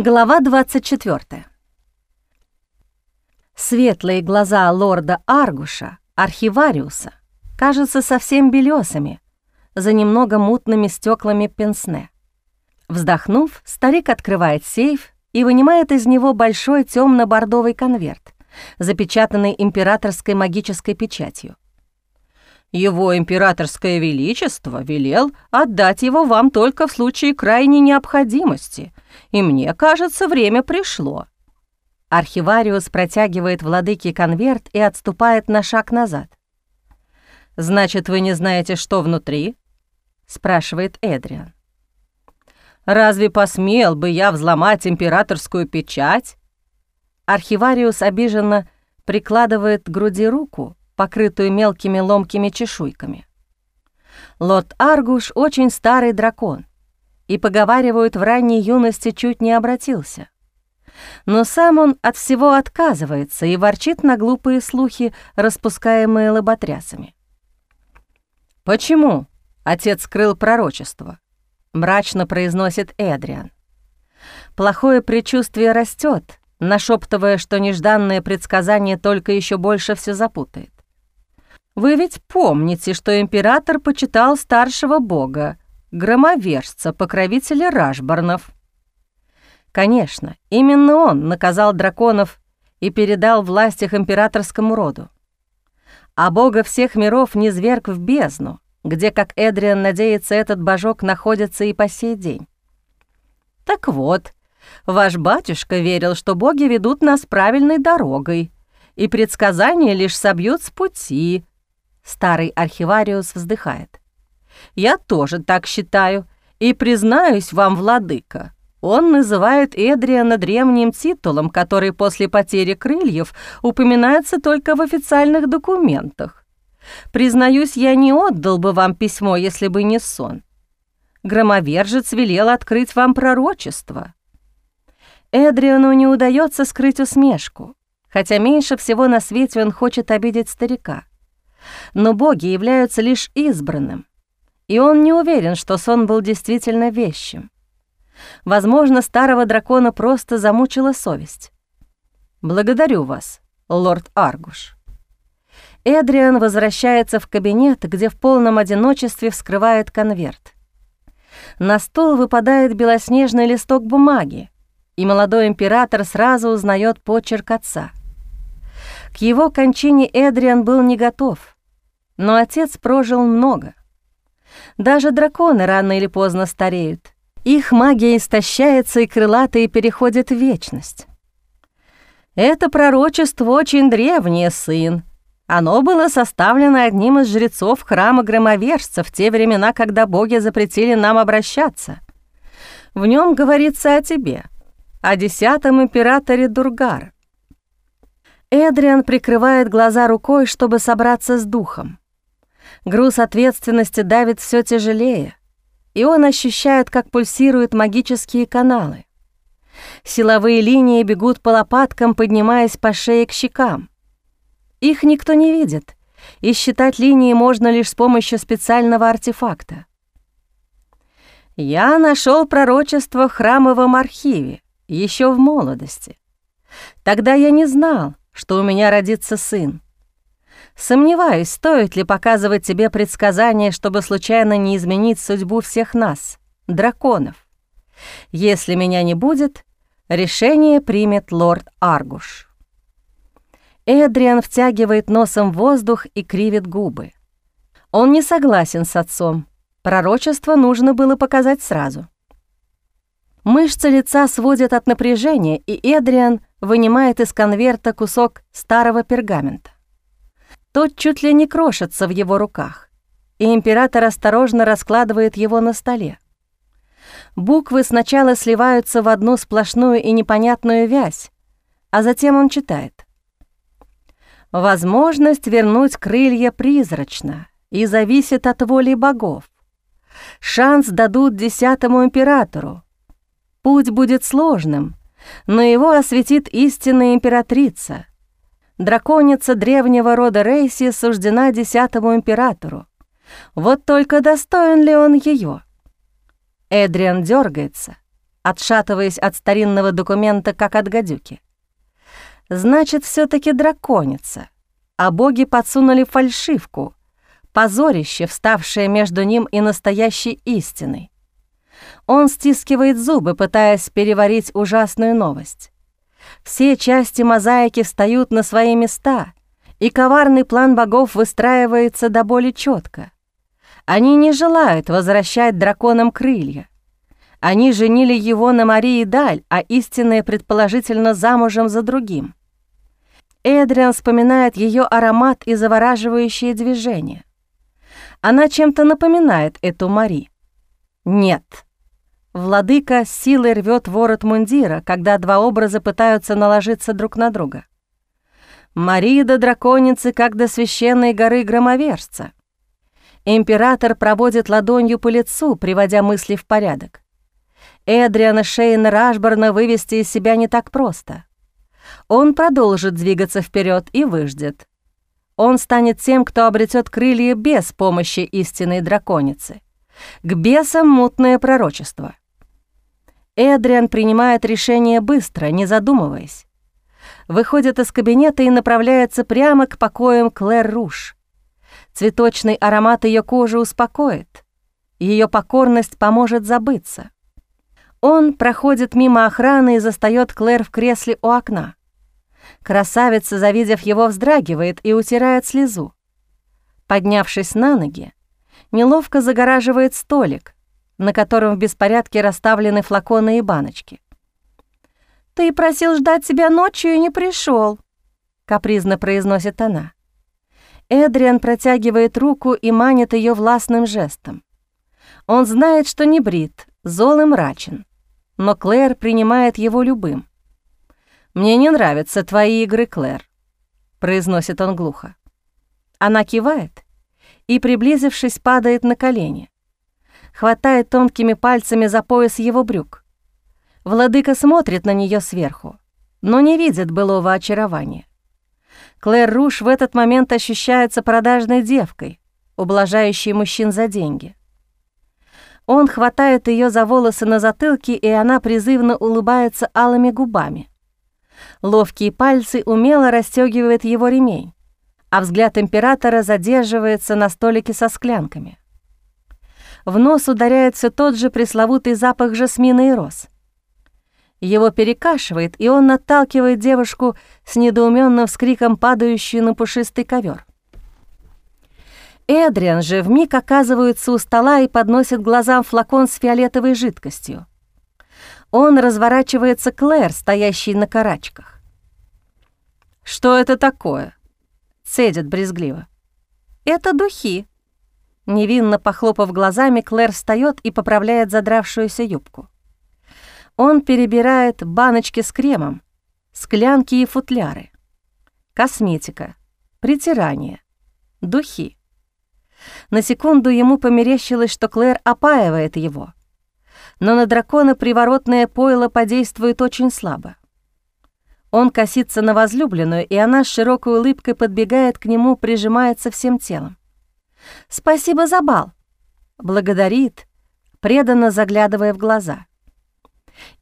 Глава 24. Светлые глаза лорда Аргуша, архивариуса, кажутся совсем белесыми, за немного мутными стеклами пенсне. Вздохнув, старик открывает сейф и вынимает из него большой темно бордовый конверт, запечатанный императорской магической печатью. Его императорское величество велел отдать его вам только в случае крайней необходимости, и мне кажется, время пришло». Архивариус протягивает владыке конверт и отступает на шаг назад. «Значит, вы не знаете, что внутри?» — спрашивает Эдриан. «Разве посмел бы я взломать императорскую печать?» Архивариус обиженно прикладывает к груди руку, покрытую мелкими ломкими чешуйками. Лорд Аргуш очень старый дракон, и, поговаривают, в ранней юности чуть не обратился. Но сам он от всего отказывается и ворчит на глупые слухи, распускаемые лоботрясами. «Почему?» — отец скрыл пророчество, — мрачно произносит Эдриан. Плохое предчувствие растет, нашептывая, что нежданное предсказание только еще больше все запутает. Вы ведь помните, что император почитал старшего бога, громовержца, покровителя Рашбарнов. Конечно, именно он наказал драконов и передал власть их императорскому роду. А бога всех миров не зверг в бездну, где, как Эдриан надеется, этот божок находится и по сей день. Так вот, ваш батюшка верил, что боги ведут нас правильной дорогой, и предсказания лишь собьют с пути, Старый архивариус вздыхает. «Я тоже так считаю, и признаюсь вам, владыка, он называет Эдриана древним титулом, который после потери крыльев упоминается только в официальных документах. Признаюсь, я не отдал бы вам письмо, если бы не сон. Громовержец велел открыть вам пророчество». Эдриану не удается скрыть усмешку, хотя меньше всего на свете он хочет обидеть старика но боги являются лишь избранным, и он не уверен, что сон был действительно вещим. Возможно, старого дракона просто замучила совесть. «Благодарю вас, лорд Аргуш». Эдриан возвращается в кабинет, где в полном одиночестве вскрывает конверт. На стол выпадает белоснежный листок бумаги, и молодой император сразу узнает почерк отца. К его кончине Эдриан был не готов, но отец прожил много. Даже драконы рано или поздно стареют. Их магия истощается, и крылатые переходят в вечность. Это пророчество очень древнее, сын. Оно было составлено одним из жрецов храма громовержца в те времена, когда боги запретили нам обращаться. В нем говорится о тебе, о десятом императоре Дургар. Эдриан прикрывает глаза рукой, чтобы собраться с духом. Груз ответственности давит все тяжелее, и он ощущает, как пульсируют магические каналы. Силовые линии бегут по лопаткам, поднимаясь по шее к щекам. Их никто не видит, и считать линии можно лишь с помощью специального артефакта. Я нашел пророчество в храмовом архиве еще в молодости. Тогда я не знал, что у меня родится сын. Сомневаюсь, стоит ли показывать тебе предсказания, чтобы случайно не изменить судьбу всех нас, драконов. Если меня не будет, решение примет лорд Аргуш. Эдриан втягивает носом воздух и кривит губы. Он не согласен с отцом. Пророчество нужно было показать сразу. Мышцы лица сводят от напряжения, и Эдриан вынимает из конверта кусок старого пергамента. Тот чуть ли не крошится в его руках, и император осторожно раскладывает его на столе. Буквы сначала сливаются в одну сплошную и непонятную вязь, а затем он читает. «Возможность вернуть крылья призрачна и зависит от воли богов. Шанс дадут десятому императору. Путь будет сложным, но его осветит истинная императрица, Драконица древнего рода Рейси суждена десятому императору. Вот только достоин ли он ее? Эдриан дергается, отшатываясь от старинного документа, как от гадюки. Значит, все таки драконица, а боги подсунули фальшивку, позорище, вставшее между ним и настоящей истиной. Он стискивает зубы, пытаясь переварить ужасную новость. Все части мозаики встают на свои места, и коварный план богов выстраивается до боли четко. Они не желают возвращать драконам крылья. Они женили его на Марии Даль, а истинная предположительно замужем за другим. Эдриан вспоминает ее аромат и завораживающее движение. Она чем-то напоминает эту Мари. Нет. Владыка силой рвет ворот мундира, когда два образа пытаются наложиться друг на друга. Мария до драконицы, как до священной горы громовержца. Император проводит ладонью по лицу, приводя мысли в порядок. Эдриана Шейна Рашборна вывести из себя не так просто. Он продолжит двигаться вперед и выждет. Он станет тем, кто обретет крылья без помощи истинной драконицы. К бесам мутное пророчество. Эдриан принимает решение быстро, не задумываясь. Выходит из кабинета и направляется прямо к покоям Клэр Руш. Цветочный аромат ее кожи успокоит. Ее покорность поможет забыться. Он проходит мимо охраны и застаёт Клэр в кресле у окна. Красавица, завидев его, вздрагивает и утирает слезу. Поднявшись на ноги, неловко загораживает столик, на котором в беспорядке расставлены флаконы и баночки. «Ты просил ждать тебя ночью и не пришел, капризно произносит она. Эдриан протягивает руку и манит ее властным жестом. Он знает, что не брит, зол и мрачен, но Клэр принимает его любым. «Мне не нравятся твои игры, Клэр», — произносит он глухо. Она кивает и, приблизившись, падает на колени. Хватает тонкими пальцами за пояс его брюк. Владыка смотрит на нее сверху, но не видит былого очарования. Клэр Руш в этот момент ощущается продажной девкой, ублажающей мужчин за деньги. Он хватает ее за волосы на затылке, и она призывно улыбается алыми губами. Ловкие пальцы умело расстегивают его ремень, а взгляд императора задерживается на столике со склянками. В нос ударяет все тот же пресловутый запах жасмина и роз. Его перекашивает, и он наталкивает девушку с недоуменным вскриком, падающую на пушистый ковер. Эдриан же вмиг оказывается у стола и подносит глазам флакон с фиолетовой жидкостью. Он разворачивается Клэр, стоящей на карачках. «Что это такое?» — цедит брезгливо. «Это духи». Невинно похлопав глазами, Клэр встает и поправляет задравшуюся юбку. Он перебирает баночки с кремом, склянки и футляры. Косметика, притирание, духи. На секунду ему померещилось, что Клэр опаивает его — но на дракона приворотное пойло подействует очень слабо. Он косится на возлюбленную, и она с широкой улыбкой подбегает к нему, прижимается всем телом. «Спасибо за бал!» Благодарит, преданно заглядывая в глаза.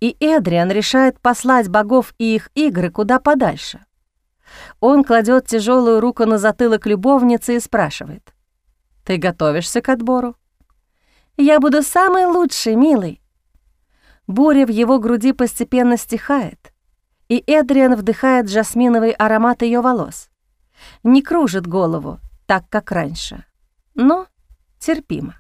И Эдриан решает послать богов и их игры куда подальше. Он кладет тяжелую руку на затылок любовницы и спрашивает. «Ты готовишься к отбору?» «Я буду самый лучший, милый!» Буря в его груди постепенно стихает, и Эдриан вдыхает жасминовый аромат ее волос. Не кружит голову, так как раньше, но терпимо.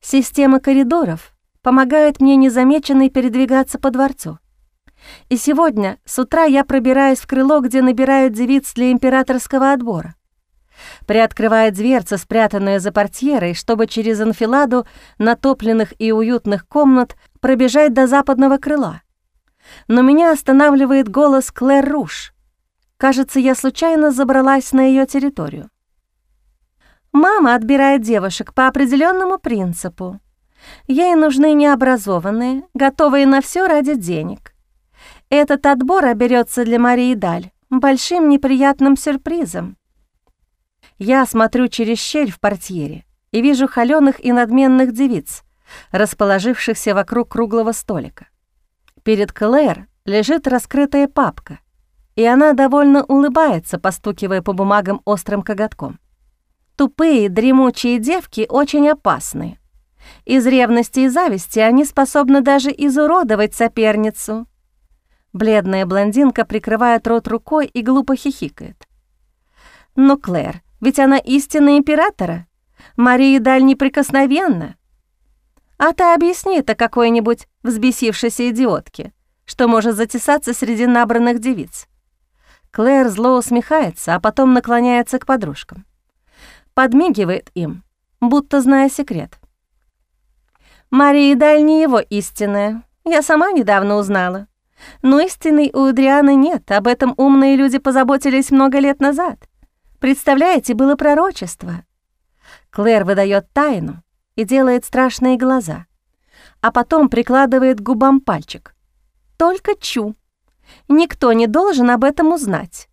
Система коридоров помогает мне незамеченной передвигаться по дворцу. И сегодня с утра я пробираюсь в крыло, где набирают девиц для императорского отбора приоткрывает дверцы, спрятанные за портьерой, чтобы через анфиладу натопленных и уютных комнат пробежать до западного крыла. Но меня останавливает голос Клэр Руш. Кажется, я случайно забралась на ее территорию. Мама отбирает девушек по определенному принципу. Ей нужны необразованные, готовые на все ради денег. Этот отбор оберется для Марии Даль большим неприятным сюрпризом. Я смотрю через щель в портьере и вижу холёных и надменных девиц, расположившихся вокруг круглого столика. Перед Клэр лежит раскрытая папка, и она довольно улыбается, постукивая по бумагам острым коготком. Тупые, дремучие девки очень опасны. Из ревности и зависти они способны даже изуродовать соперницу. Бледная блондинка прикрывает рот рукой и глупо хихикает. «Но, Клэр, ведь она истинная императора. Мария Даль неприкосновенна. А ты объясни это какой-нибудь взбесившейся идиотке, что может затесаться среди набранных девиц». Клэр зло усмехается, а потом наклоняется к подружкам. Подмигивает им, будто зная секрет. Мария Даль не его истинная, я сама недавно узнала. Но истинной у Адрианы нет, об этом умные люди позаботились много лет назад. Представляете, было пророчество. Клэр выдает тайну и делает страшные глаза, а потом прикладывает к губам пальчик. Только чу. Никто не должен об этом узнать.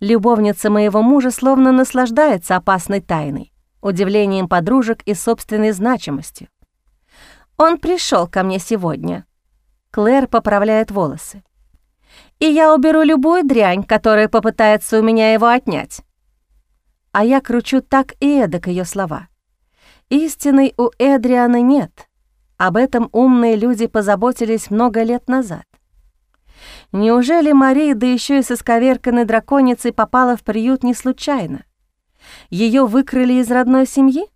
Любовница моего мужа словно наслаждается опасной тайной, удивлением подружек и собственной значимостью. Он пришел ко мне сегодня, Клэр поправляет волосы. «И я уберу любую дрянь, которая попытается у меня его отнять». А я кручу так и эдак ее слова. Истины у Эдриана нет. Об этом умные люди позаботились много лет назад. Неужели Мария, да еще и со сковерканной драконицей, попала в приют не случайно? Ее выкрали из родной семьи?